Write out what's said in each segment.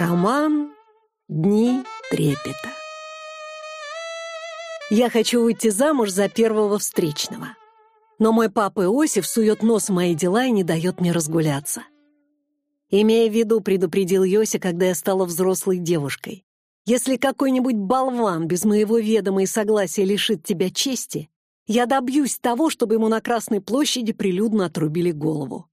Роман «Дни трепета». Я хочу выйти замуж за первого встречного. Но мой папа Иосиф сует нос в мои дела и не дает мне разгуляться. Имея в виду, предупредил Йося, когда я стала взрослой девушкой. Если какой-нибудь болван без моего ведома и согласия лишит тебя чести, я добьюсь того, чтобы ему на Красной площади прилюдно отрубили голову.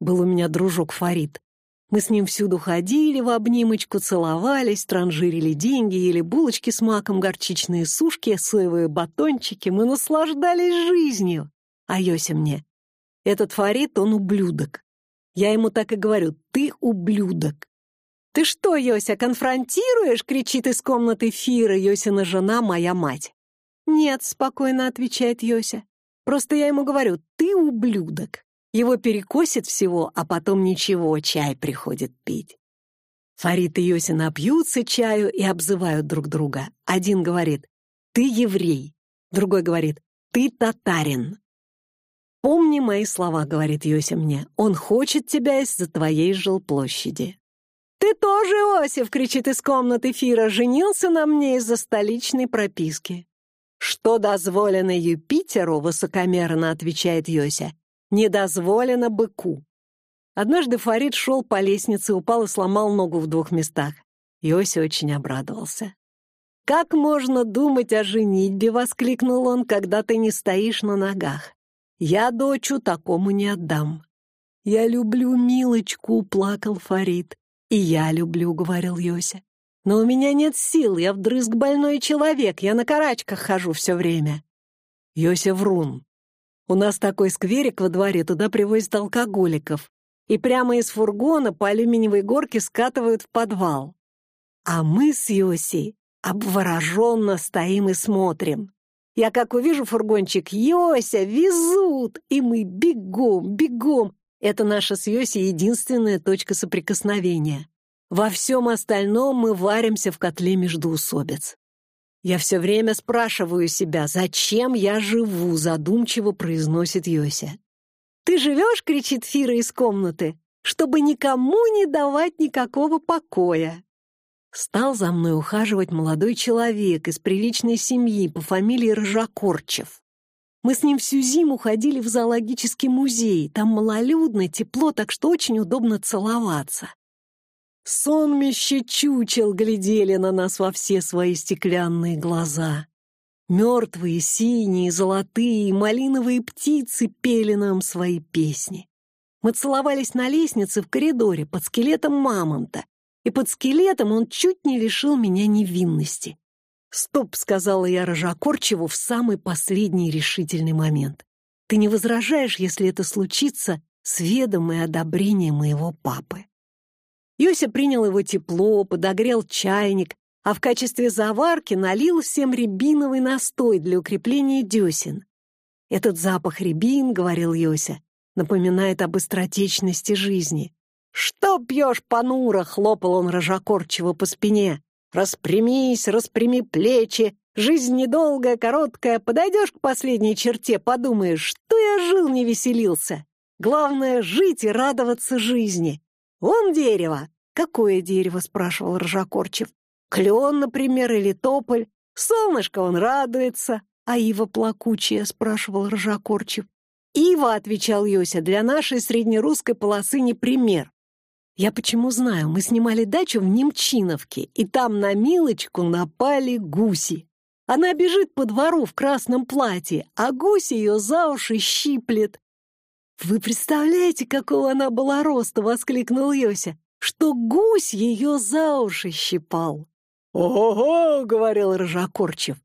Был у меня дружок Фарид. Мы с ним всюду ходили в обнимочку, целовались, транжирили деньги, ели булочки с маком, горчичные сушки, соевые батончики. Мы наслаждались жизнью. А Йося мне. Этот Фарид, он ублюдок. Я ему так и говорю, ты ублюдок. «Ты что, Йося, конфронтируешь?» — кричит из комнаты Фира, Йосина жена, моя мать. «Нет», — спокойно отвечает Йося. «Просто я ему говорю, ты ублюдок». Его перекосит всего, а потом ничего, чай приходит пить. Фарид и Йоси напьются чаю и обзывают друг друга. Один говорит «ты еврей», другой говорит «ты татарин». «Помни мои слова», — говорит Йося мне, «он хочет тебя из-за твоей жилплощади». «Ты тоже, Иосиф!» — кричит из комнаты Фира. «Женился на мне из-за столичной прописки». «Что дозволено Юпитеру?» — высокомерно отвечает Йося не дозволено быку. Однажды Фарид шел по лестнице, упал и сломал ногу в двух местах. Иося очень обрадовался. «Как можно думать о женитьбе?» — воскликнул он, «когда ты не стоишь на ногах. Я дочу такому не отдам». «Я люблю Милочку», — плакал Фарид. «И я люблю», — говорил Йося. «Но у меня нет сил, я вдрызг больной человек, я на карачках хожу все время». Йося врун. У нас такой скверик во дворе, туда привозят алкоголиков. И прямо из фургона по алюминиевой горке скатывают в подвал. А мы с Йосей обвороженно стоим и смотрим. Я как увижу фургончик, Йося, везут! И мы бегом, бегом. Это наша с Йосей единственная точка соприкосновения. Во всем остальном мы варимся в котле междуусобиц. Я все время спрашиваю себя, зачем я живу, задумчиво произносит Йося. «Ты живешь?» — кричит Фира из комнаты. «Чтобы никому не давать никакого покоя». Стал за мной ухаживать молодой человек из приличной семьи по фамилии Рыжакорчев. Мы с ним всю зиму ходили в зоологический музей. Там малолюдно, тепло, так что очень удобно целоваться. Сонмище чучел глядели на нас во все свои стеклянные глаза. Мертвые, синие, золотые, малиновые птицы пели нам свои песни. Мы целовались на лестнице в коридоре под скелетом мамонта, и под скелетом он чуть не лишил меня невинности. «Стоп», — сказала я Рожакорчеву в самый последний решительный момент. «Ты не возражаешь, если это случится с ведом и одобрением моего папы?» Юся принял его тепло, подогрел чайник, а в качестве заварки налил всем рябиновый настой для укрепления десен. «Этот запах рябин, — говорил Йося, — напоминает об быстротечности жизни. «Что пьешь, понуро?» — хлопал он рожокорчиво по спине. «Распрямись, распрями плечи. Жизнь недолгая, короткая. Подойдешь к последней черте, подумаешь, что я жил, не веселился. Главное — жить и радоваться жизни. «Вон дерево!» «Какое дерево?» — спрашивал Ржакорчев. «Клен, например, или тополь. Солнышко он радуется». «А ива плакучая?» — спрашивал Ржакорчев. «Ива», — отвечал Йося, — «для нашей среднерусской полосы не пример. Я почему знаю, мы снимали дачу в Немчиновке, и там на Милочку напали гуси. Она бежит по двору в красном платье, а гусь ее за уши щиплет. «Вы представляете, какого она была роста!» — воскликнул Йося. «Что гусь ее за уши щипал!» «Ого!» — говорил Рыжакорчев.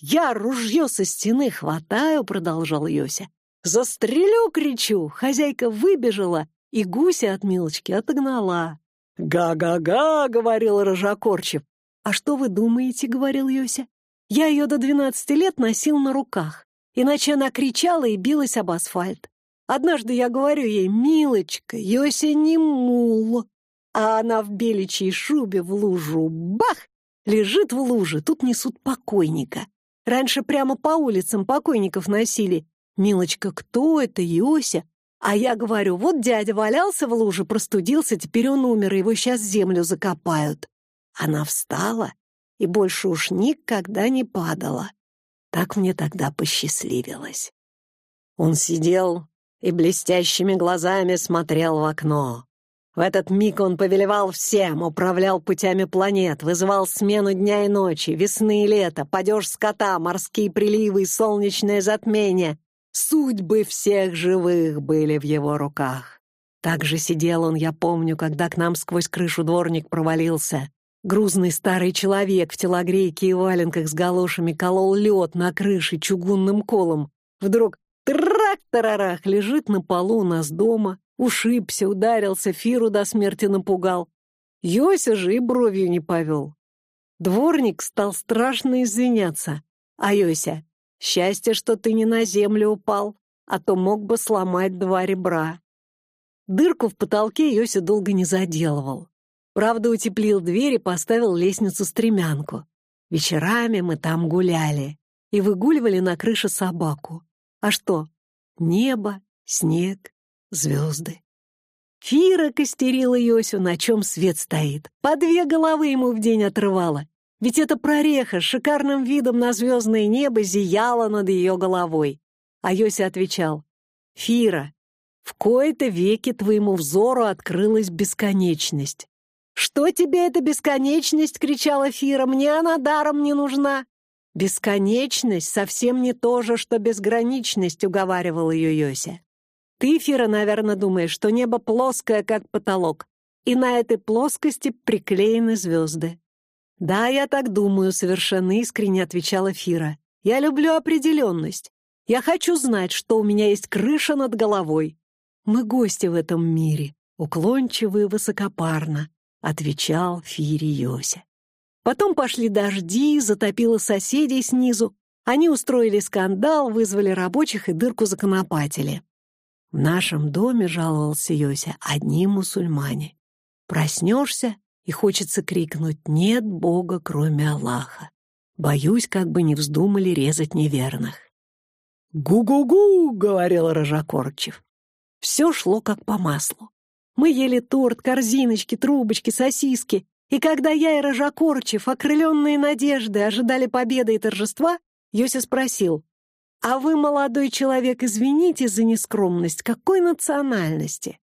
«Я ружье со стены хватаю!» — продолжал Йося. «Застрелю!» — кричу. Хозяйка выбежала и гуся от Милочки отогнала. «Га-га-га!» — говорил Рыжакорчев. «А что вы думаете?» — говорил Йося. «Я ее до двенадцати лет носил на руках, иначе она кричала и билась об асфальт. Однажды я говорю ей, «Милочка, Йося не мул». А она в беличьей шубе в лужу. Бах! Лежит в луже, тут несут покойника. Раньше прямо по улицам покойников носили. «Милочка, кто это, Йося?» А я говорю, вот дядя валялся в луже, простудился, теперь он умер, его сейчас землю закопают. Она встала и больше уж никогда не падала. Так мне тогда посчастливилось. Он сидел и блестящими глазами смотрел в окно. В этот миг он повелевал всем, управлял путями планет, вызывал смену дня и ночи, весны и лета, падеж скота, морские приливы и солнечное затмение. Судьбы всех живых были в его руках. Так же сидел он, я помню, когда к нам сквозь крышу дворник провалился. Грузный старый человек в телогрейке и валенках с галошами колол лед на крыше чугунным колом. Вдруг трак-тарарах лежит на полу у нас дома, ушибся, ударился, Фиру до смерти напугал. Йося же и бровью не повел. Дворник стал страшно извиняться. А Йося, счастье, что ты не на землю упал, а то мог бы сломать два ребра. Дырку в потолке Йося долго не заделывал. Правда, утеплил дверь и поставил лестницу-стремянку. Вечерами мы там гуляли и выгуливали на крыше собаку. А что? Небо, снег, звезды. Фира костерила Йосю, на чем свет стоит. По две головы ему в день отрывала. Ведь эта прореха с шикарным видом на звездное небо зияла над ее головой. А Йося отвечал, «Фира, в кои-то веки твоему взору открылась бесконечность. «Что тебе эта бесконечность?» — кричала Фира. «Мне она даром не нужна». «Бесконечность совсем не то же, что безграничность», — уговаривал ее Йося. «Ты, Фира, наверное, думаешь, что небо плоское, как потолок, и на этой плоскости приклеены звезды». «Да, я так думаю», — совершенно искренне отвечала Фира. «Я люблю определенность. Я хочу знать, что у меня есть крыша над головой. Мы гости в этом мире, уклончивы и высокопарно. — отвечал Фири Йося. Потом пошли дожди, затопило соседей снизу. Они устроили скандал, вызвали рабочих и дырку законопатили. В нашем доме, жаловался Йося, одни мусульмане. Проснешься, и хочется крикнуть «Нет Бога, кроме Аллаха». Боюсь, как бы не вздумали резать неверных. «Гу-гу-гу!» — говорил Рожакорчев. Все шло как по маслу. Мы ели торт, корзиночки, трубочки, сосиски. И когда я и Рожакорчев, окрыленные надежды, ожидали победы и торжества, Йося спросил, «А вы, молодой человек, извините за нескромность, какой национальности?»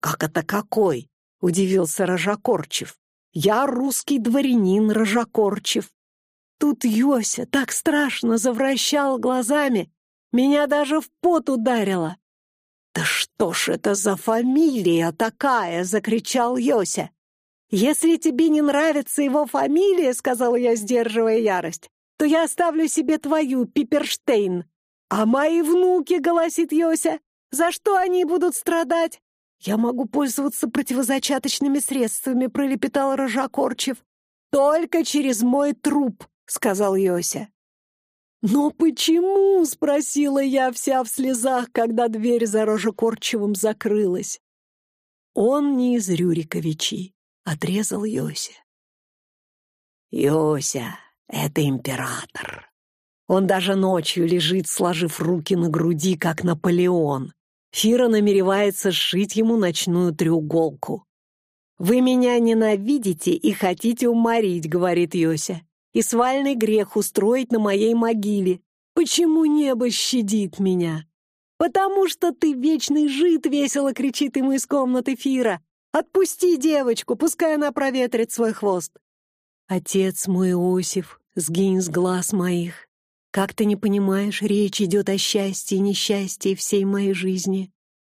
«Как это какой?» — удивился Рожакорчев. «Я русский дворянин Рожакорчев». Тут Йося так страшно завращал глазами, меня даже в пот ударило. «Да что ж это за фамилия такая?» — закричал Йося. «Если тебе не нравится его фамилия, — сказала я, сдерживая ярость, — то я оставлю себе твою, Пиперштейн. А мои внуки, — голосит Йося, — за что они будут страдать? Я могу пользоваться противозачаточными средствами, — пролепетал Рожакорчев. Только через мой труп, — сказал Йося. «Но почему?» — спросила я вся в слезах, когда дверь за Рожекорчевым закрылась. «Он не из Рюриковичей», — отрезал Йося. «Йося — это император. Он даже ночью лежит, сложив руки на груди, как Наполеон. Фира намеревается сшить ему ночную треуголку. «Вы меня ненавидите и хотите уморить», — говорит Йося и свальный грех устроить на моей могиле. Почему небо щадит меня? Потому что ты вечный жид, весело кричит ему из комнаты Фира. Отпусти девочку, пускай она проветрит свой хвост. Отец мой Иосиф, сгинь с глаз моих. Как ты не понимаешь, речь идет о счастье и несчастье всей моей жизни.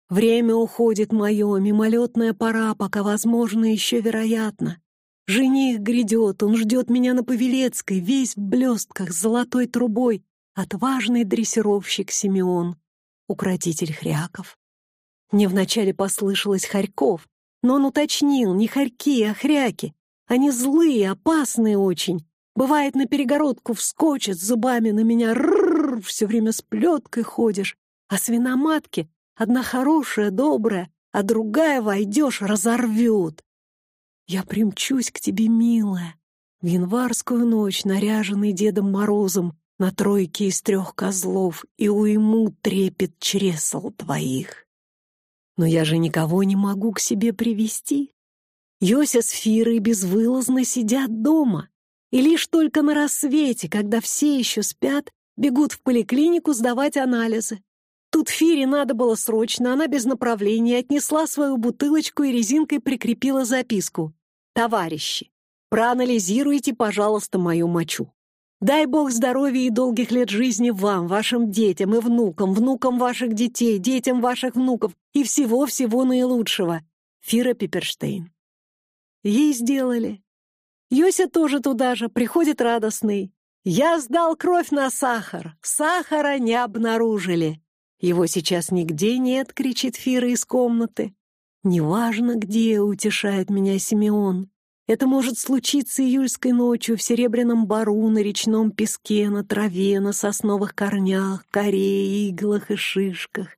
Время уходит мое, мимолетная пора, пока возможно еще вероятно. Жених грядет, он ждет меня на Павелецкой, весь в блестках, с золотой трубой. Отважный дрессировщик Симеон, укротитель хряков. Мне вначале послышалось Харьков, но он уточнил, не хорьки, а хряки. Они злые, опасные очень. Бывает, на перегородку вскочат зубами на меня, рррр, все время с плеткой ходишь. А свиноматки одна хорошая, добрая, а другая войдешь, разорвет. Я примчусь к тебе, милая, в январскую ночь, наряженный Дедом Морозом на тройке из трех козлов, и уйму трепет чресл твоих. Но я же никого не могу к себе привести. Йося с Фирой безвылазно сидят дома. И лишь только на рассвете, когда все еще спят, бегут в поликлинику сдавать анализы. Тут Фире надо было срочно, она без направления отнесла свою бутылочку и резинкой прикрепила записку. «Товарищи, проанализируйте, пожалуйста, мою мочу. Дай Бог здоровья и долгих лет жизни вам, вашим детям и внукам, внукам ваших детей, детям ваших внуков и всего-всего наилучшего. Фира Пиперштейн». Ей сделали. Йося тоже туда же, приходит радостный. «Я сдал кровь на сахар. Сахара не обнаружили. Его сейчас нигде нет», — кричит Фира из комнаты. «Неважно где», — утешает меня Симеон. «Это может случиться июльской ночью в Серебряном бару, на речном песке, на траве, на сосновых корнях, коре, иглах и шишках.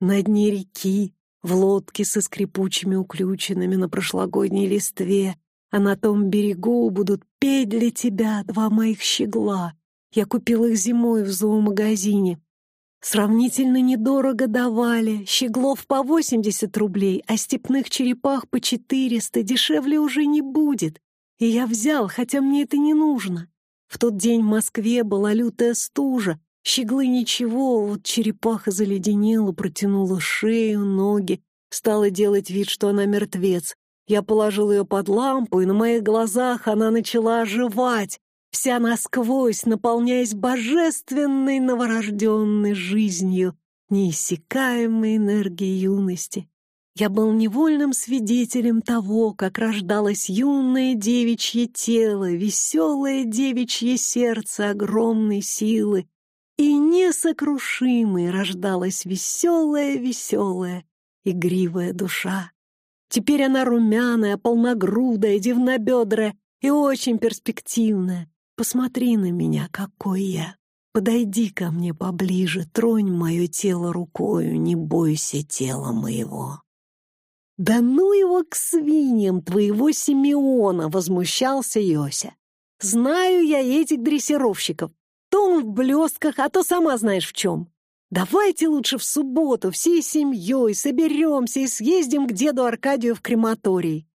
На дне реки, в лодке со скрипучими уключенными на прошлогодней листве, а на том берегу будут петь для тебя два моих щегла. Я купил их зимой в зоомагазине. Сравнительно недорого давали, щеглов по 80 рублей, а степных черепах по 400, дешевле уже не будет. И я взял, хотя мне это не нужно. В тот день в Москве была лютая стужа, щеглы ничего, вот черепаха заледенела, протянула шею, ноги, стала делать вид, что она мертвец. Я положил ее под лампу, и на моих глазах она начала оживать вся насквозь, наполняясь божественной новорожденной жизнью, неиссякаемой энергией юности. Я был невольным свидетелем того, как рождалось юное девичье тело, веселое девичье сердце огромной силы, и несокрушимой рождалась веселая-веселая, игривая душа. Теперь она румяная, полногрудая, дивнобедрая и очень перспективная. Посмотри на меня, какой я. Подойди ко мне поближе, тронь мое тело рукою, не бойся тела моего. «Да ну его к свиньям, твоего Симеона!» — возмущался Йося. «Знаю я этих дрессировщиков. То он в блестках, а то сама знаешь в чем. Давайте лучше в субботу всей семьей соберемся и съездим к деду Аркадию в крематорий».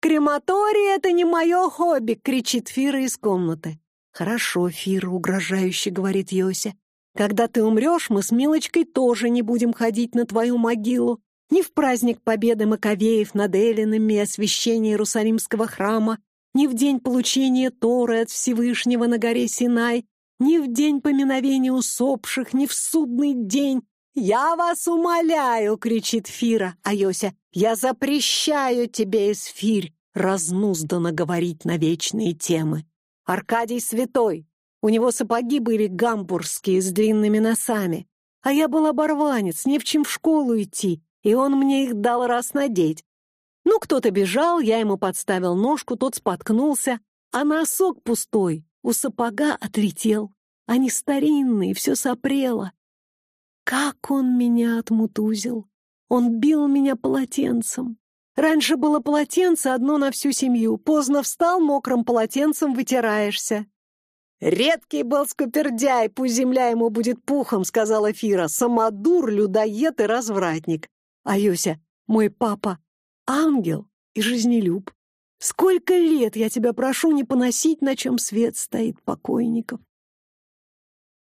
«Крематорий — это не мое хобби!» — кричит Фира из комнаты. «Хорошо, Фира», — угрожающе говорит Йося. «Когда ты умрешь, мы с Милочкой тоже не будем ходить на твою могилу. Ни в праздник победы Маковеев над Эллинами и Иерусалимского храма, ни в день получения Торы от Всевышнего на горе Синай, ни в день поминовения усопших, ни в судный день. «Я вас умоляю!» — кричит Фира, а Йося «Я запрещаю тебе, Эсфирь, разнузданно говорить на вечные темы. Аркадий святой. У него сапоги были гамбургские с длинными носами. А я был оборванец, не в чем в школу идти, и он мне их дал раз надеть. Ну, кто-то бежал, я ему подставил ножку, тот споткнулся, а носок пустой, у сапога отлетел. Они старинные, все сопрело. Как он меня отмутузил! Он бил меня полотенцем. Раньше было полотенце одно на всю семью. Поздно встал, мокрым полотенцем вытираешься. «Редкий был скупердяй, пусть земля ему будет пухом», — сказала Фира. «Самодур, людоед и развратник». А Юся, мой папа, ангел и жизнелюб. Сколько лет я тебя прошу не поносить, на чем свет стоит покойников.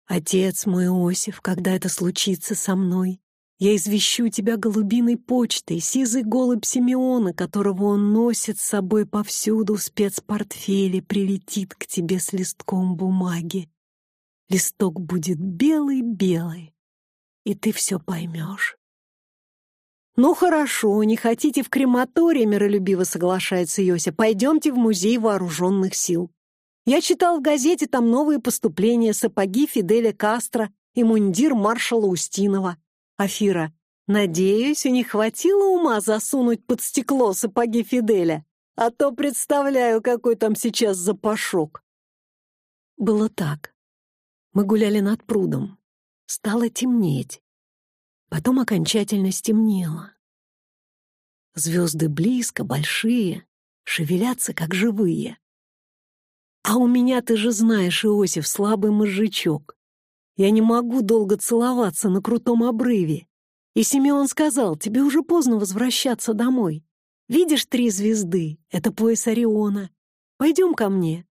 Отец мой Осиф, когда это случится со мной, я извещу тебя голубиной почтой, сизый голубь Симеона, которого он носит с собой повсюду в спецпортфеле, прилетит к тебе с листком бумаги. Листок будет белый-белый, и ты все поймешь. «Ну хорошо, не хотите в крематорий?» — миролюбиво соглашается Йося. «Пойдемте в музей вооруженных сил. Я читал в газете там новые поступления, сапоги Фиделя Кастро и мундир маршала Устинова. Афира, надеюсь, у них хватило ума засунуть под стекло сапоги Фиделя, а то представляю, какой там сейчас запашок. Было так. Мы гуляли над прудом. Стало темнеть. Потом окончательно стемнело. Звезды близко, большие, шевелятся, как живые. А у меня, ты же знаешь, Иосиф, слабый мозжечок. Я не могу долго целоваться на крутом обрыве. И Симеон сказал, тебе уже поздно возвращаться домой. Видишь три звезды? Это пояс Ориона. Пойдем ко мне.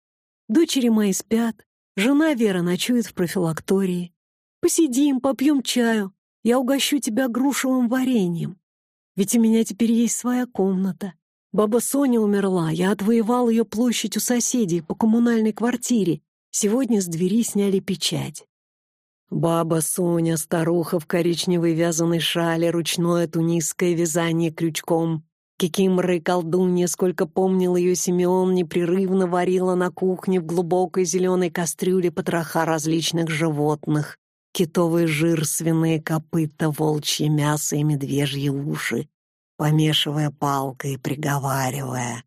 Дочери мои спят, жена Вера ночует в профилактории. Посидим, попьем чаю, я угощу тебя грушевым вареньем. Ведь у меня теперь есть своя комната. Баба Соня умерла, я отвоевал ее площадь у соседей по коммунальной квартире. Сегодня с двери сняли печать. Баба Соня, старуха в коричневой вязаной шале, ручное тунисское вязание крючком. Кикимора и колдунья, сколько помнил ее Симеон, непрерывно варила на кухне в глубокой зеленой кастрюле потроха различных животных. Китовый жир, свиные копыта, волчье мясо и медвежьи уши, помешивая палкой, приговаривая.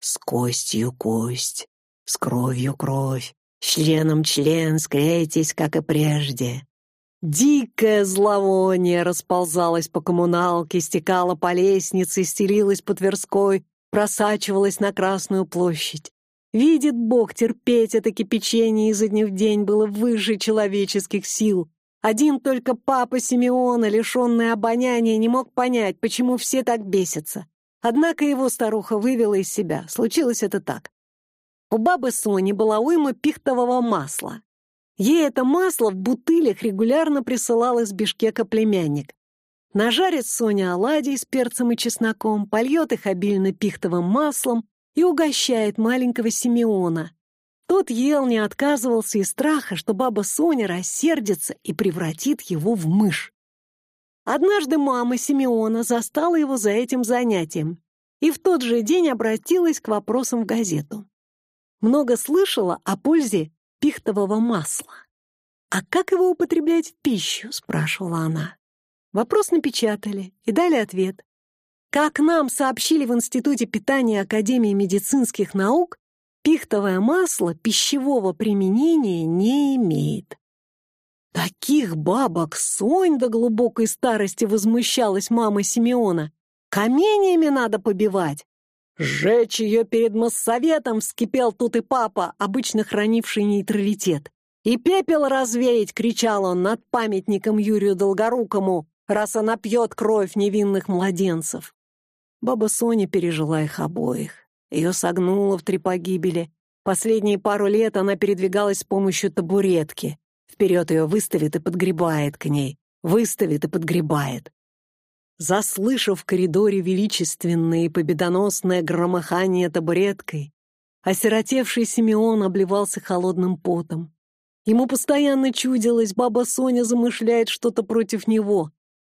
С костью кость, с кровью кровь, членом член, склейтесь, как и прежде. Дикое зловоние расползалось по коммуналке, стекало по лестнице, стелилось по Тверской, просачивалось на Красную площадь. Видит Бог, терпеть это кипячение изо дня в день было выше человеческих сил. Один только папа Симеона, лишенный обоняния, не мог понять, почему все так бесятся. Однако его старуха вывела из себя. Случилось это так. У бабы Сони была уйма пихтового масла. Ей это масло в бутылях регулярно присылал из Бишкека племянник. Нажарит Соня оладьи с перцем и чесноком, польет их обильно пихтовым маслом и угощает маленького Симеона. Тот ел, не отказывался из страха, что баба Соня рассердится и превратит его в мышь. Однажды мама Симеона застала его за этим занятием и в тот же день обратилась к вопросам в газету много слышала о пользе пихтового масла. «А как его употреблять в пищу?» — спрашивала она. Вопрос напечатали и дали ответ. Как нам сообщили в Институте питания Академии медицинских наук, пихтовое масло пищевого применения не имеет. Таких бабок Сонь до глубокой старости возмущалась мама Симеона. Каменьями надо побивать, Сжечь ее перед моссоветом вскипел тут и папа, обычно хранивший нейтралитет. И пепел развеять, кричал он над памятником Юрию Долгорукому, раз она пьет кровь невинных младенцев. Баба Соня пережила их обоих. Ее согнуло в три погибели. Последние пару лет она передвигалась с помощью табуретки. Вперед ее выставит и подгребает к ней. Выставит и подгребает. Заслышав в коридоре величественное и победоносное громыхание табуреткой, осиротевший Симеон обливался холодным потом. Ему постоянно чудилось, баба Соня замышляет что-то против него,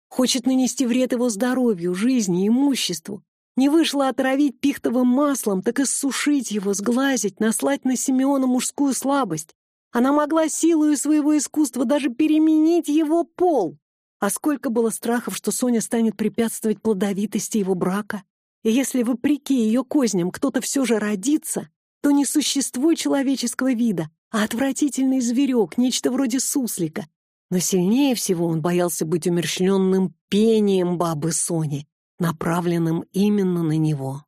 хочет нанести вред его здоровью, жизни, имуществу. Не вышло отравить пихтовым маслом, так и сушить его, сглазить, наслать на Симеона мужскую слабость. Она могла силою своего искусства даже переменить его пол. А сколько было страхов, что Соня станет препятствовать плодовитости его брака. И если, вопреки ее козням, кто-то все же родится, то не существуй человеческого вида, а отвратительный зверек, нечто вроде суслика. Но сильнее всего он боялся быть умерщвленным пением бабы Сони, направленным именно на него.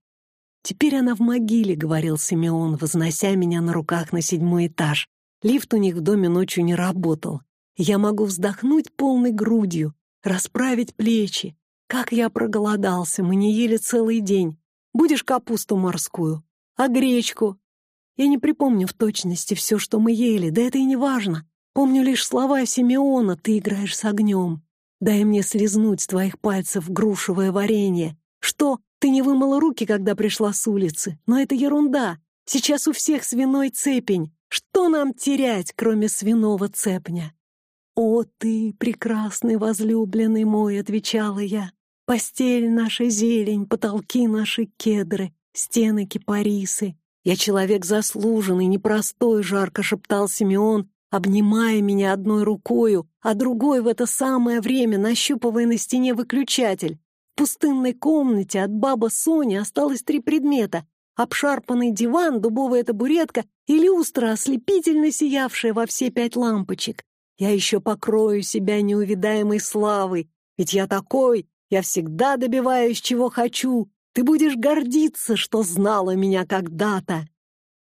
«Теперь она в могиле», — говорил Симеон, вознося меня на руках на седьмой этаж. Лифт у них в доме ночью не работал. Я могу вздохнуть полной грудью, расправить плечи. Как я проголодался, мы не ели целый день. Будешь капусту морскую, а гречку? Я не припомню в точности все, что мы ели, да это и не важно. Помню лишь слова Симеона «ты играешь с огнем». Дай мне слезнуть с твоих пальцев грушевое варенье. Что, ты не вымыла руки, когда пришла с улицы? Но это ерунда. Сейчас у всех свиной цепень. Что нам терять, кроме свиного цепня? «О, ты, прекрасный возлюбленный мой!» — отвечала я. «Постель наша зелень, потолки наши кедры, стены кипарисы. Я человек заслуженный, непростой», — жарко шептал Симеон, обнимая меня одной рукою, а другой в это самое время нащупывая на стене выключатель. В пустынной комнате от баба Сони осталось три предмета — обшарпанный диван, дубовая табуретка и люстра, ослепительно сиявшая во все пять лампочек. Я еще покрою себя неувидаемой славой, ведь я такой, я всегда добиваюсь, чего хочу. Ты будешь гордиться, что знала меня когда-то.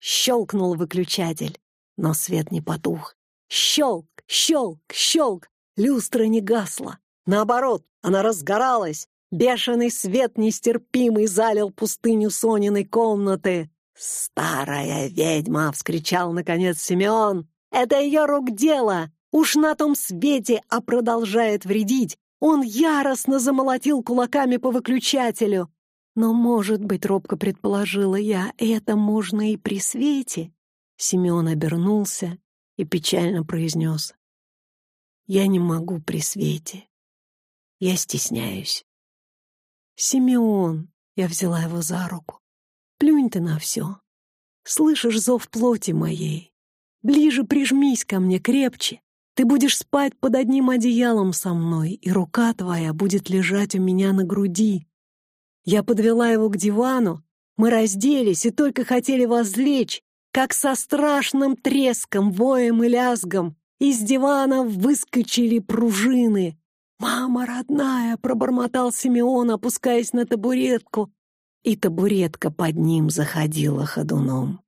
Щелкнул выключатель, но свет не потух. Щелк, щелк, щелк, люстра не гасла. Наоборот, она разгоралась. Бешеный свет нестерпимый залил пустыню Сониной комнаты. «Старая ведьма!» — вскричал, наконец, Симеон. «Это ее рук дело! Уж на том свете, а продолжает вредить! Он яростно замолотил кулаками по выключателю. Но, может быть, робко предположила я, это можно и при свете?» Симеон обернулся и печально произнес. «Я не могу при свете. Я стесняюсь». «Симеон!» — я взяла его за руку. «Плюнь ты на все. Слышишь зов плоти моей? Ближе прижмись ко мне крепче. Ты будешь спать под одним одеялом со мной, и рука твоя будет лежать у меня на груди». Я подвела его к дивану, мы разделись и только хотели возлечь, как со страшным треском, воем и лязгом из дивана выскочили пружины. «Мама родная!» — пробормотал Симеон, опускаясь на табуретку, и табуретка под ним заходила ходуном.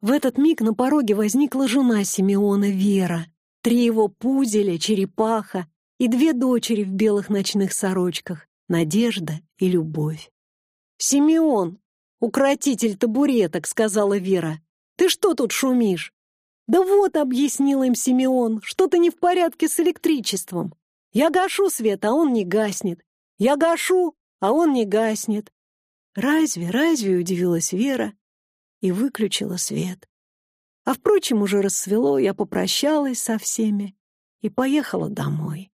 В этот миг на пороге возникла жена Симеона Вера, три его пуделя, черепаха и две дочери в белых ночных сорочках — Надежда и Любовь. «Симеон, укротитель табуреток», — сказала Вера, ты что тут шумишь?» «Да вот», — объяснил им Симеон, — «что-то не в порядке с электричеством. Я гашу свет, а он не гаснет. Я гашу, а он не гаснет». «Разве, разве?» — удивилась Вера и выключила свет. А, впрочем, уже рассвело, я попрощалась со всеми и поехала домой.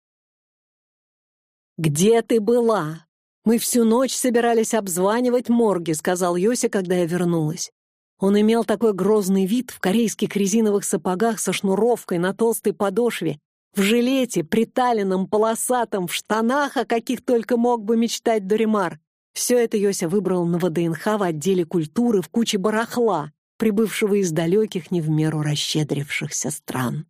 «Где ты была? Мы всю ночь собирались обзванивать морги», — сказал Йося, когда я вернулась. Он имел такой грозный вид в корейских резиновых сапогах со шнуровкой на толстой подошве, в жилете, приталенном, полосатом, в штанах, о каких только мог бы мечтать Доримар. Все это Йося выбрал на ВДНХ в отделе культуры в куче барахла, прибывшего из далеких, не в меру расщедрившихся стран.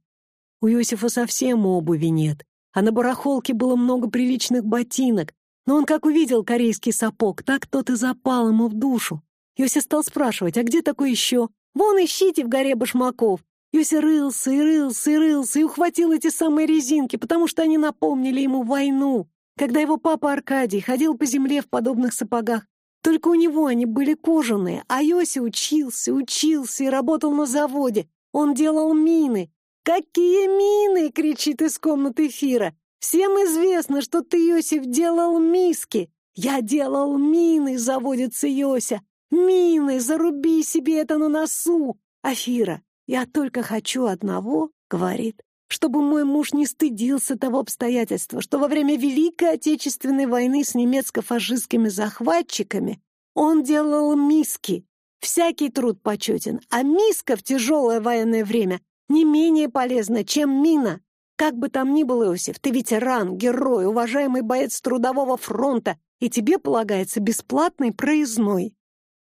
У Йосифа совсем обуви нет, а на барахолке было много приличных ботинок, но он как увидел корейский сапог, так тот и запал ему в душу. Йося стал спрашивать, а где такой еще? Вон ищите в горе башмаков. Йося рылся и рылся и рылся и ухватил эти самые резинки, потому что они напомнили ему войну, когда его папа Аркадий ходил по земле в подобных сапогах. Только у него они были кожаные, а Йося учился, учился и работал на заводе. Он делал мины. «Какие мины!» — кричит из комнаты Фира. «Всем известно, что ты, Йосиф, делал миски!» «Я делал мины!» — заводится Йося. «Мины, заруби себе это на носу!» «Афира, я только хочу одного», — говорит, «чтобы мой муж не стыдился того обстоятельства, что во время Великой Отечественной войны с немецко-фашистскими захватчиками он делал миски. Всякий труд почетен, а миска в тяжелое военное время не менее полезна, чем мина. Как бы там ни был, Иосиф, ты ветеран, герой, уважаемый боец трудового фронта, и тебе полагается бесплатный проездной.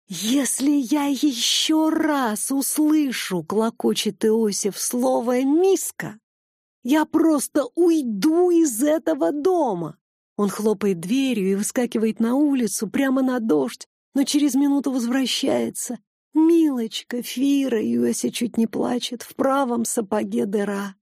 «Если я еще раз услышу, — клокочет Иосиф, — слово «миска», я просто уйду из этого дома!» Он хлопает дверью и выскакивает на улицу, прямо на дождь, но через минуту возвращается. «Милочка, Фира!» — Иося чуть не плачет, в правом сапоге дыра.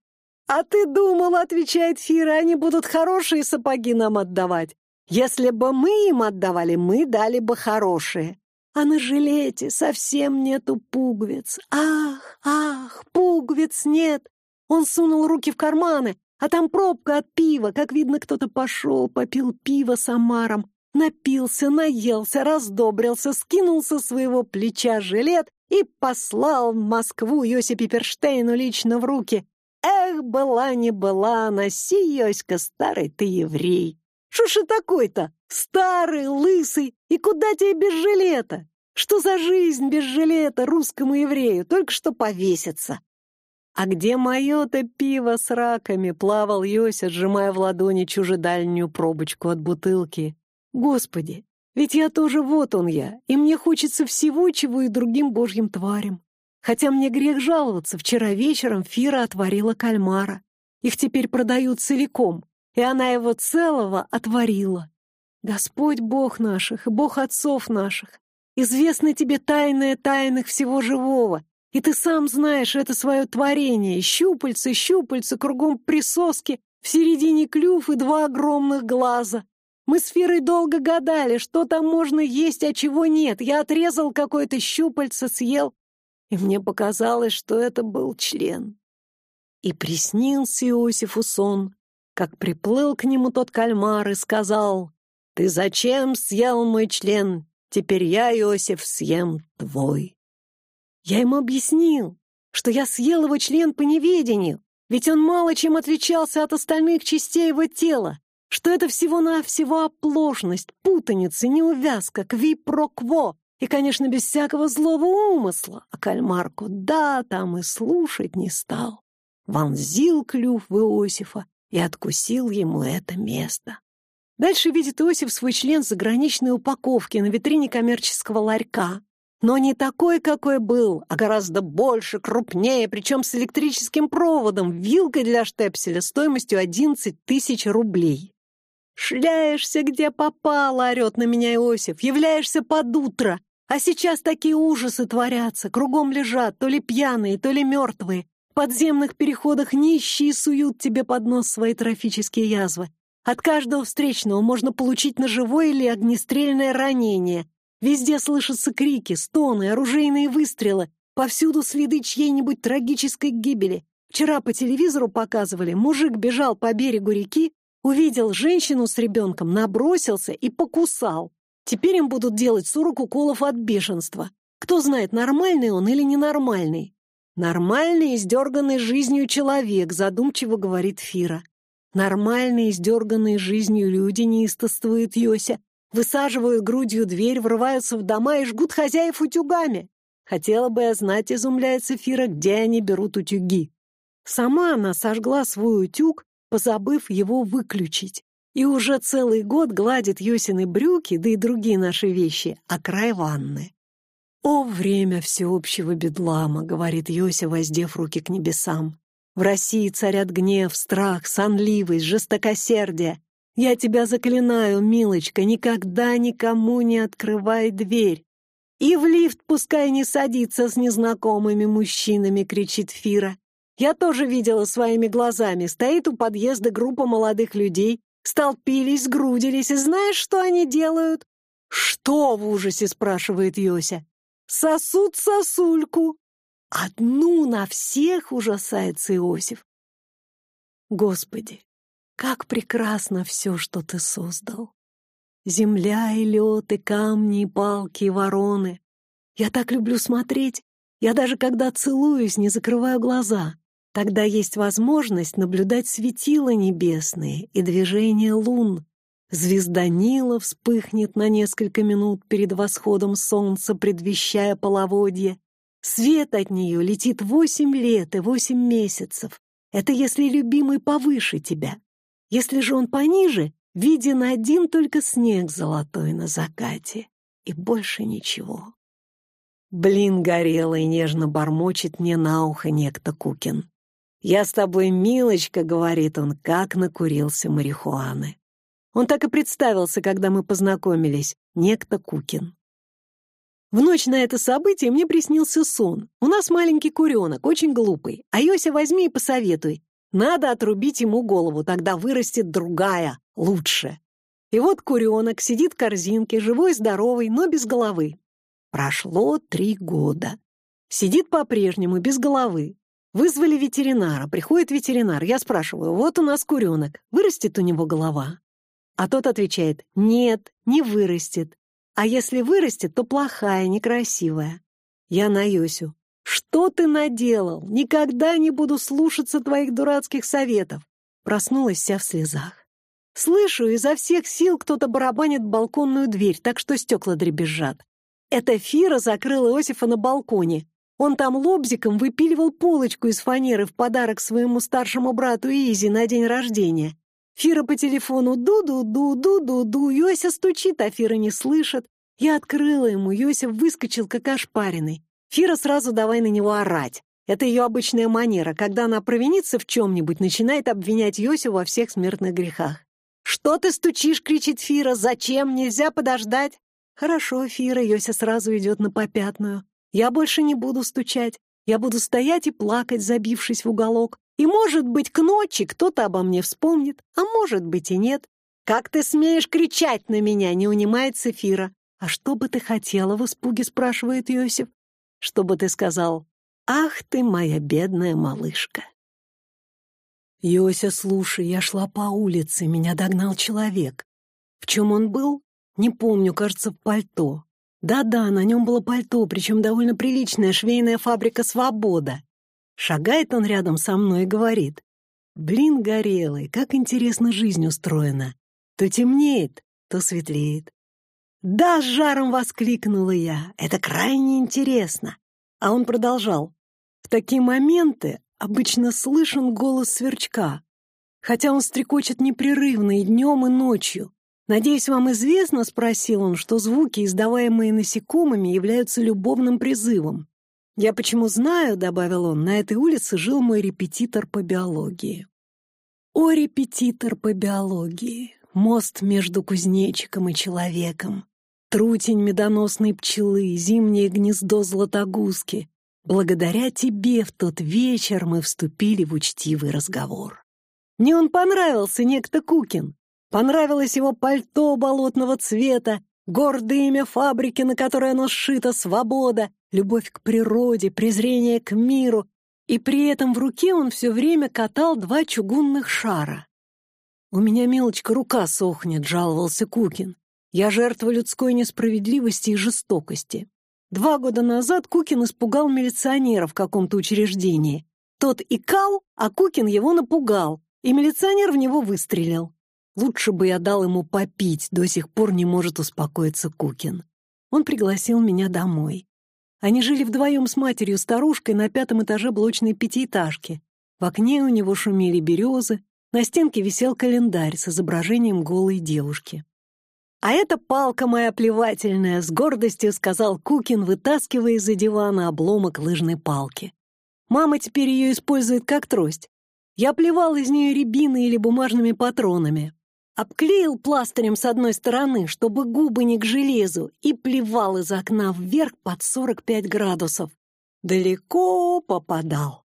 «А ты думала, — отвечает Фира, — они будут хорошие сапоги нам отдавать? Если бы мы им отдавали, мы дали бы хорошие. А на жилете совсем нету пуговиц. Ах, ах, пуговиц нет. Он сунул руки в карманы, а там пробка от пива. Как видно, кто-то пошел, попил пиво с омаром, напился, наелся, раздобрился, скинул со своего плеча жилет и послал в Москву Йосипе Перштейну лично в руки. Эх, была не была, носи, Йоська, старый ты еврей. Что ж такой-то? Старый, лысый, и куда тебе без жилета? Что за жизнь без жилета русскому еврею? Только что повеситься. А где мое-то пиво с раками? Плавал Йося, сжимая в ладони чужедальнюю пробочку от бутылки. Господи, ведь я тоже вот он я, и мне хочется всего, чего и другим божьим тварям. Хотя мне грех жаловаться, вчера вечером Фира отварила кальмара. Их теперь продают целиком, и она его целого отварила. Господь Бог наших Бог отцов наших, известны тебе тайное тайных всего живого, и ты сам знаешь это свое творение, щупальцы, щупальцы, кругом присоски, В середине клюв и два огромных глаза. Мы с Фирой долго гадали, что там можно есть, а чего нет. Я отрезал какое-то щупальце, съел, и мне показалось, что это был член. И приснился Иосифу сон, как приплыл к нему тот кальмар и сказал, «Ты зачем съел мой член? Теперь я, Иосиф, съем твой». Я ему объяснил, что я съел его член по неведению, ведь он мало чем отличался от остальных частей его тела, что это всего-навсего оплошность, путаница, неувязка, кви-про-кво, и, конечно, без всякого злого умысла. А кальмарку, да, там и слушать не стал. Вонзил клюв в Иосифа и откусил ему это место. Дальше видит Иосиф свой член в заграничной упаковке на витрине коммерческого ларька. Но не такой, какой был, а гораздо больше, крупнее, причем с электрическим проводом, вилкой для штепселя стоимостью 11 тысяч рублей. «Шляешься, где попало!» — орет на меня Иосиф. «Являешься под утро! А сейчас такие ужасы творятся! Кругом лежат то ли пьяные, то ли мертвые. В подземных переходах нищие суют тебе под нос свои трофические язвы. От каждого встречного можно получить ножевое или огнестрельное ранение. Везде слышатся крики, стоны, оружейные выстрелы. Повсюду следы чьей-нибудь трагической гибели. Вчера по телевизору показывали, мужик бежал по берегу реки, увидел женщину с ребенком, набросился и покусал. Теперь им будут делать 40 уколов от бешенства. Кто знает, нормальный он или ненормальный. Нормальный, издерганный жизнью человек, задумчиво говорит Фира. Нормальные, издерганные жизнью люди неистовствует Йося. Высаживают грудью дверь, врываются в дома и жгут хозяев утюгами. Хотела бы я знать, изумляется Фира, где они берут утюги. Сама она сожгла свой утюг, позабыв его выключить. И уже целый год гладит Йосины брюки, да и другие наши вещи, о край ванны. «О, время всеобщего бедлама!» — говорит Йося, воздев руки к небесам. «В России царят гнев, страх, сонливость, жестокосердие. Я тебя заклинаю, милочка, никогда никому не открывай дверь. И в лифт пускай не садится с незнакомыми мужчинами!» — кричит Фира. Я тоже видела своими глазами. Стоит у подъезда группа молодых людей, столпились, сгрудились, и знаешь, что они делают? «Что?» — в ужасе спрашивает Йося. «Сосут сосульку». «Одну на всех?» — ужасается Иосиф. Господи, как прекрасно все, что ты создал. Земля и лед, и камни, и палки, и вороны. Я так люблю смотреть. Я даже когда целуюсь, не закрываю глаза. Тогда есть возможность наблюдать светила небесные и движение лун. Звезда Нила вспыхнет на несколько минут перед восходом солнца, предвещая половодье. Свет от нее летит восемь лет и восемь месяцев. Это если любимый повыше тебя. Если же он пониже, виден один только снег золотой на закате. И больше ничего. Блин горелый нежно бормочет мне на ухо некто Кукин. «Я с тобой, милочка», — говорит он, как накурился марихуаны. Он так и представился, когда мы познакомились, некто Кукин. В ночь на это событие мне приснился сон. У нас маленький куренок, очень глупый. А Йося возьми и посоветуй. Надо отрубить ему голову, тогда вырастет другая, лучше. И вот куренок сидит в корзинке, живой-здоровый, но без головы. Прошло три года. Сидит по-прежнему, без головы. Вызвали ветеринара, приходит ветеринар. Я спрашиваю, вот у нас куренок, вырастет у него голова? А тот отвечает, нет, не вырастет. А если вырастет, то плохая, некрасивая. Я на Йосю. Что ты наделал? Никогда не буду слушаться твоих дурацких советов. Проснулась вся в слезах. Слышу, изо всех сил кто-то барабанит балконную дверь, так что стекла дребезжат. Это Фира закрыла Иосифа на балконе. Он там лобзиком выпиливал полочку из фанеры в подарок своему старшему брату Изи на день рождения. Фира по телефону ду-ду-ду-ду-ду-ду, Йося стучит, а Фира не слышит. Я открыла ему, Йося выскочил, как ошпаренный. Фира сразу давай на него орать. Это ее обычная манера, когда она провинится в чем-нибудь, начинает обвинять Йосю во всех смертных грехах. «Что ты стучишь?» — кричит Фира. «Зачем? Нельзя подождать?» «Хорошо, Фира», — Йося сразу идет на попятную. Я больше не буду стучать. Я буду стоять и плакать, забившись в уголок. И, может быть, к ночи кто-то обо мне вспомнит, а может быть и нет. Как ты смеешь кричать на меня, не унимает Сефира. А что бы ты хотела, в испуге спрашивает Иосиф. Чтобы ты сказал, ах ты моя бедная малышка. Йося, слушай, я шла по улице, меня догнал человек. В чем он был? Не помню, кажется, в пальто. Да-да, на нем было пальто, причем довольно приличная швейная фабрика «Свобода». Шагает он рядом со мной и говорит, «Блин, горелый, как интересно жизнь устроена. То темнеет, то светлеет». «Да!» — с жаром воскликнула я. «Это крайне интересно». А он продолжал. «В такие моменты обычно слышен голос сверчка, хотя он стрекочет непрерывно и днем, и ночью. «Надеюсь, вам известно, — спросил он, — что звуки, издаваемые насекомыми, являются любовным призывом. «Я почему знаю», — добавил он, — «на этой улице жил мой репетитор по биологии». О, репетитор по биологии! Мост между кузнечиком и человеком. Трутень медоносной пчелы, зимнее гнездо златогузки. Благодаря тебе в тот вечер мы вступили в учтивый разговор. Мне он понравился, некто Кукин. Понравилось его пальто болотного цвета, гордое имя фабрики, на которой оно сшито, свобода, любовь к природе, презрение к миру, и при этом в руке он все время катал два чугунных шара. «У меня, мелочка, рука сохнет», — жаловался Кукин. «Я жертва людской несправедливости и жестокости. Два года назад Кукин испугал милиционера в каком-то учреждении. Тот икал, а Кукин его напугал, и милиционер в него выстрелил. Лучше бы я дал ему попить, до сих пор не может успокоиться Кукин. Он пригласил меня домой. Они жили вдвоем с матерью-старушкой на пятом этаже блочной пятиэтажки. В окне у него шумели березы, на стенке висел календарь с изображением голой девушки. «А это палка моя плевательная», — с гордостью сказал Кукин, вытаскивая из-за дивана обломок лыжной палки. «Мама теперь ее использует как трость. Я плевал из нее рябиной или бумажными патронами. Обклеил пластырем с одной стороны, чтобы губы не к железу, и плевал из окна вверх под 45 градусов. Далеко попадал.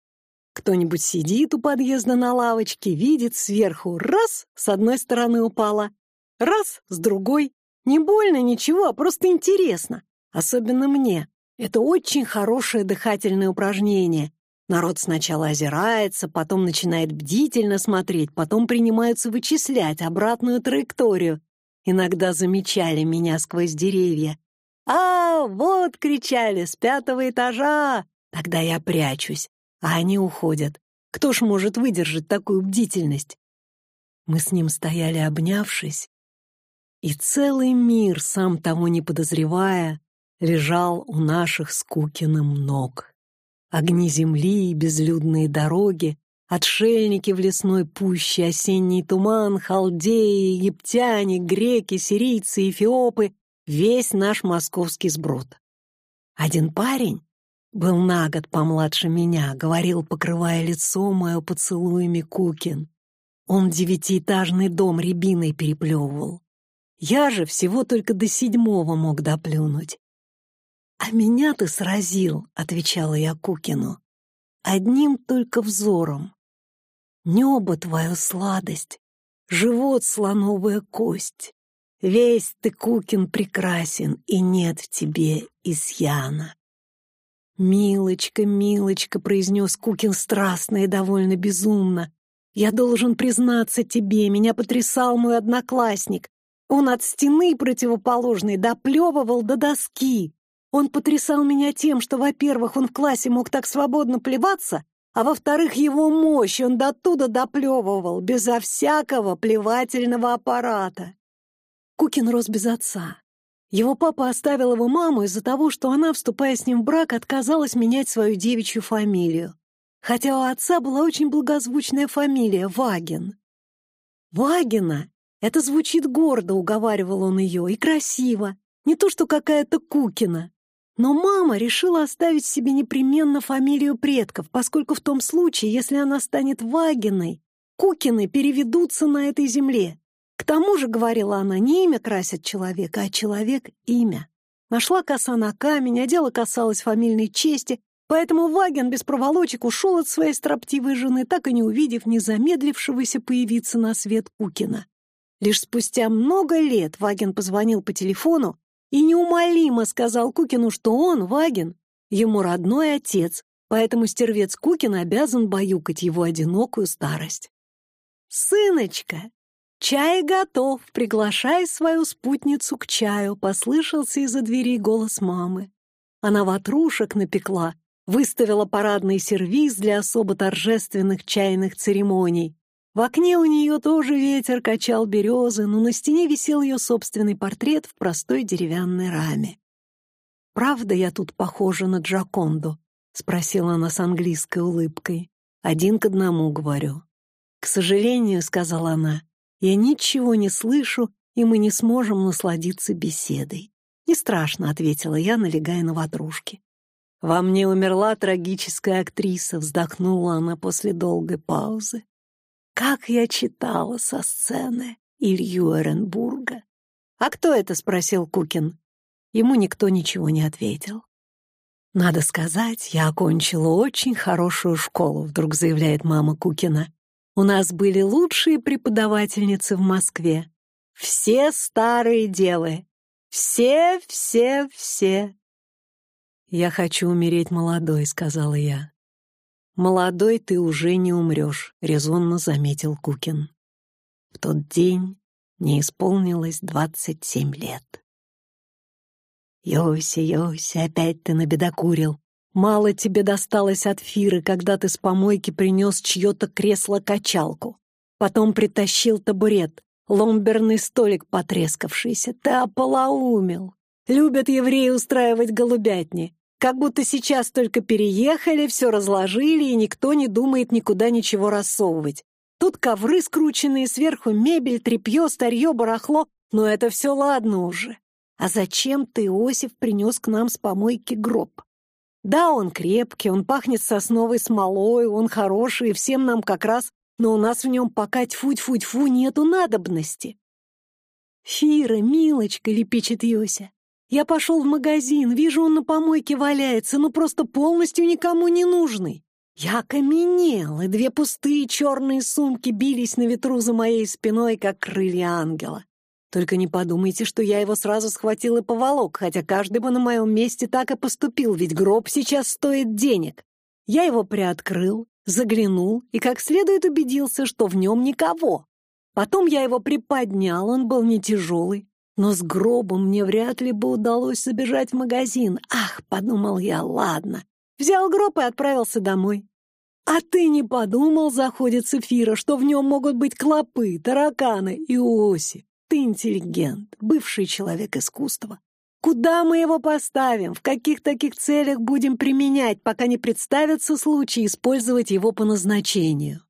Кто-нибудь сидит у подъезда на лавочке, видит сверху, раз, с одной стороны упала, раз, с другой. Не больно, ничего, а просто интересно. Особенно мне. Это очень хорошее дыхательное упражнение. Народ сначала озирается, потом начинает бдительно смотреть, потом принимаются вычислять обратную траекторию. Иногда замечали меня сквозь деревья. «А, вот!» — кричали, «с пятого этажа!» Тогда я прячусь, а они уходят. Кто ж может выдержать такую бдительность? Мы с ним стояли, обнявшись, и целый мир, сам того не подозревая, лежал у наших скукиным ног огни земли и безлюдные дороги, отшельники в лесной пуще, осенний туман, халдеи, египтяне, греки, сирийцы, эфиопы — весь наш московский сброд. Один парень был на год помладше меня, говорил, покрывая лицо мое поцелуями Кукин. Он девятиэтажный дом рябиной переплевывал. Я же всего только до седьмого мог доплюнуть. «А меня ты сразил», — отвечала я Кукину, — «одним только взором. Небо твою сладость, живот слоновая кость. Весь ты, Кукин, прекрасен, и нет в тебе изъяна». «Милочка, милочка», — произнес Кукин страстно и довольно безумно, «я должен признаться тебе, меня потрясал мой одноклассник. Он от стены противоположной доплевывал до доски. Он потрясал меня тем, что, во-первых, он в классе мог так свободно плеваться, а во-вторых, его мощь он до туда доплевывал, безо всякого плевательного аппарата. Кукин рос без отца. Его папа оставил его маму из-за того, что она, вступая с ним в брак, отказалась менять свою девичью фамилию. Хотя у отца была очень благозвучная фамилия — Вагин. «Вагина! Это звучит гордо», — уговаривал он ее, — «и красиво. Не то, что какая-то Кукина. Но мама решила оставить себе непременно фамилию предков, поскольку в том случае, если она станет Вагиной, Кукины переведутся на этой земле. К тому же, говорила она, не имя красит человека, а человек — имя. Нашла коса на камень, а дело касалось фамильной чести, Поэтому Ваген без проволочек ушел от своей строптивой жены, так и не увидев незамедлившегося появиться на свет Кукина. Лишь спустя много лет Ваген позвонил по телефону и неумолимо сказал Кукину, что он, Ваген, ему родной отец, поэтому стервец Кукин обязан баюкать его одинокую старость. «Сыночка, чай готов, приглашай свою спутницу к чаю», послышался из-за двери голос мамы. Она ватрушек напекла, выставила парадный сервиз для особо торжественных чайных церемоний. В окне у нее тоже ветер качал березы, но на стене висел ее собственный портрет в простой деревянной раме. «Правда я тут похожа на Джаконду?» — спросила она с английской улыбкой. «Один к одному, говорю». «К сожалению», — сказала она, — «я ничего не слышу, и мы не сможем насладиться беседой». «Не страшно», — ответила я, налегая на ватрушки. «Во мне умерла трагическая актриса», — вздохнула она после долгой паузы. «Как я читала со сцены Илью Эренбурга». «А кто это?» — спросил Кукин. Ему никто ничего не ответил. «Надо сказать, я окончила очень хорошую школу», — вдруг заявляет мама Кукина. «У нас были лучшие преподавательницы в Москве. Все старые девы. Все, все, все. «Я хочу умереть молодой», — сказала я. «Молодой ты уже не умрешь», — резонно заметил Кукин. В тот день мне исполнилось двадцать семь лет. «Йося, Йося, опять ты набедокурил. Мало тебе досталось от Фиры, когда ты с помойки принес чье-то кресло-качалку. Потом притащил табурет, ломберный столик потрескавшийся. Ты ополоумел. Любят евреи устраивать голубятни. Как будто сейчас только переехали, все разложили, и никто не думает никуда ничего рассовывать. Тут ковры скрученные, сверху мебель, тряпье, старье, барахло. Но это все ладно уже. А зачем ты, Иосиф, принес к нам с помойки гроб? Да, он крепкий, он пахнет сосновой смолой, он хороший, и всем нам как раз, но у нас в нем пока тьфу-тьфу-тьфу нету надобности. «Фира, милочка!» — лепечет Йося. Я пошел в магазин, вижу, он на помойке валяется, ну просто полностью никому не нужный. Я окаменел, и две пустые черные сумки бились на ветру за моей спиной, как крылья ангела. Только не подумайте, что я его сразу схватил и поволок, хотя каждый бы на моем месте так и поступил, ведь гроб сейчас стоит денег. Я его приоткрыл, заглянул и как следует убедился, что в нем никого. Потом я его приподнял, он был не тяжелый, но с гробом мне вряд ли бы удалось забежать в магазин. Ах, подумал я, ладно. Взял гроб и отправился домой. А ты не подумал, заходит Сефира, что в нем могут быть клопы, тараканы и оси. Ты интеллигент, бывший человек искусства. Куда мы его поставим, в каких таких целях будем применять, пока не представится случай использовать его по назначению?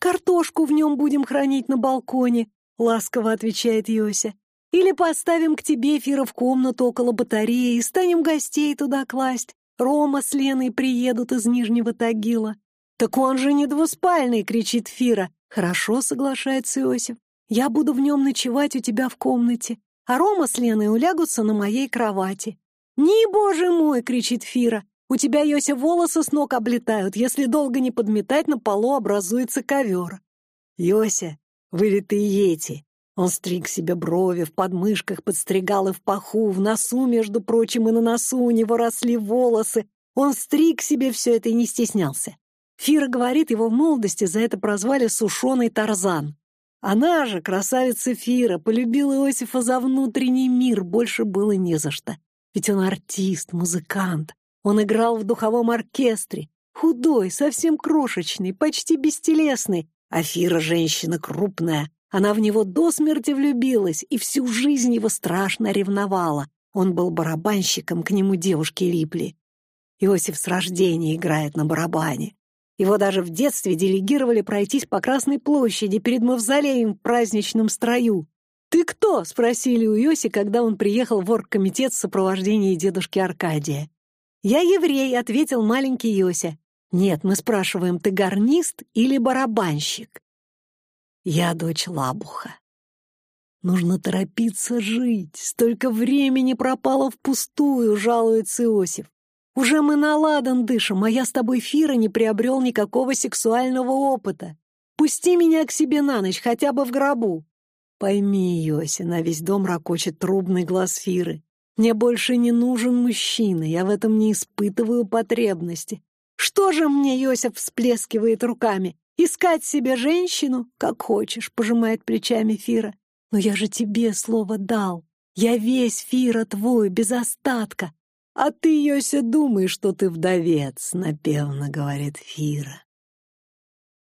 Картошку в нем будем хранить на балконе, ласково отвечает Йося. Или поставим к тебе эфира в комнату около батареи и станем гостей туда класть. Рома с Леной приедут из Нижнего Тагила. Так он же не двуспальный, кричит Фира. Хорошо, соглашается Иосиф. Я буду в нем ночевать у тебя в комнате, а Рома с Леной улягутся на моей кровати. «Не, боже мой!» — кричит Фира. «У тебя, Йося, волосы с ног облетают. Если долго не подметать, на полу образуется ковер». «Йося, вылитые ети, он стриг себе брови, в подмышках подстригал и в паху, в носу, между прочим, и на носу у него росли волосы. Он стриг себе все это и не стеснялся. Фира говорит, его в молодости за это прозвали «сушеный Тарзан». Она же, красавица Фира, полюбила Иосифа за внутренний мир, больше было не за что. Ведь он артист, музыкант. Он играл в духовом оркестре. Худой, совсем крошечный, почти бестелесный. А Фира женщина крупная, она в него до смерти влюбилась и всю жизнь его страшно ревновала. Он был барабанщиком, к нему девушки липли. Иосиф с рождения играет на барабане. Его даже в детстве делегировали пройтись по Красной площади перед мавзолеем в праздничном строю. «Ты кто?» — спросили у Йоси, когда он приехал в оргкомитет в сопровождении дедушки Аркадия. «Я еврей», — ответил маленький Йося. «Нет, мы спрашиваем, ты гарнист или барабанщик?» Я дочь Лабуха. Нужно торопиться жить. Столько времени пропало впустую, жалуется Иосиф. Уже мы на ладан дышим, а я с тобой, Фира, не приобрел никакого сексуального опыта. Пусти меня к себе на ночь, хотя бы в гробу. Пойми, Йоси, на весь дом ракочет трубный глаз Фиры. Мне больше не нужен мужчина, я в этом не испытываю потребности. Что же мне, Йосиф всплескивает руками? Искать себе женщину, как хочешь, пожимает плечами Фира. Но я же тебе слово дал. Я весь, Фира, твой, без остатка. А ты, Йося, думаешь, что ты вдовец, напевно говорит Фира.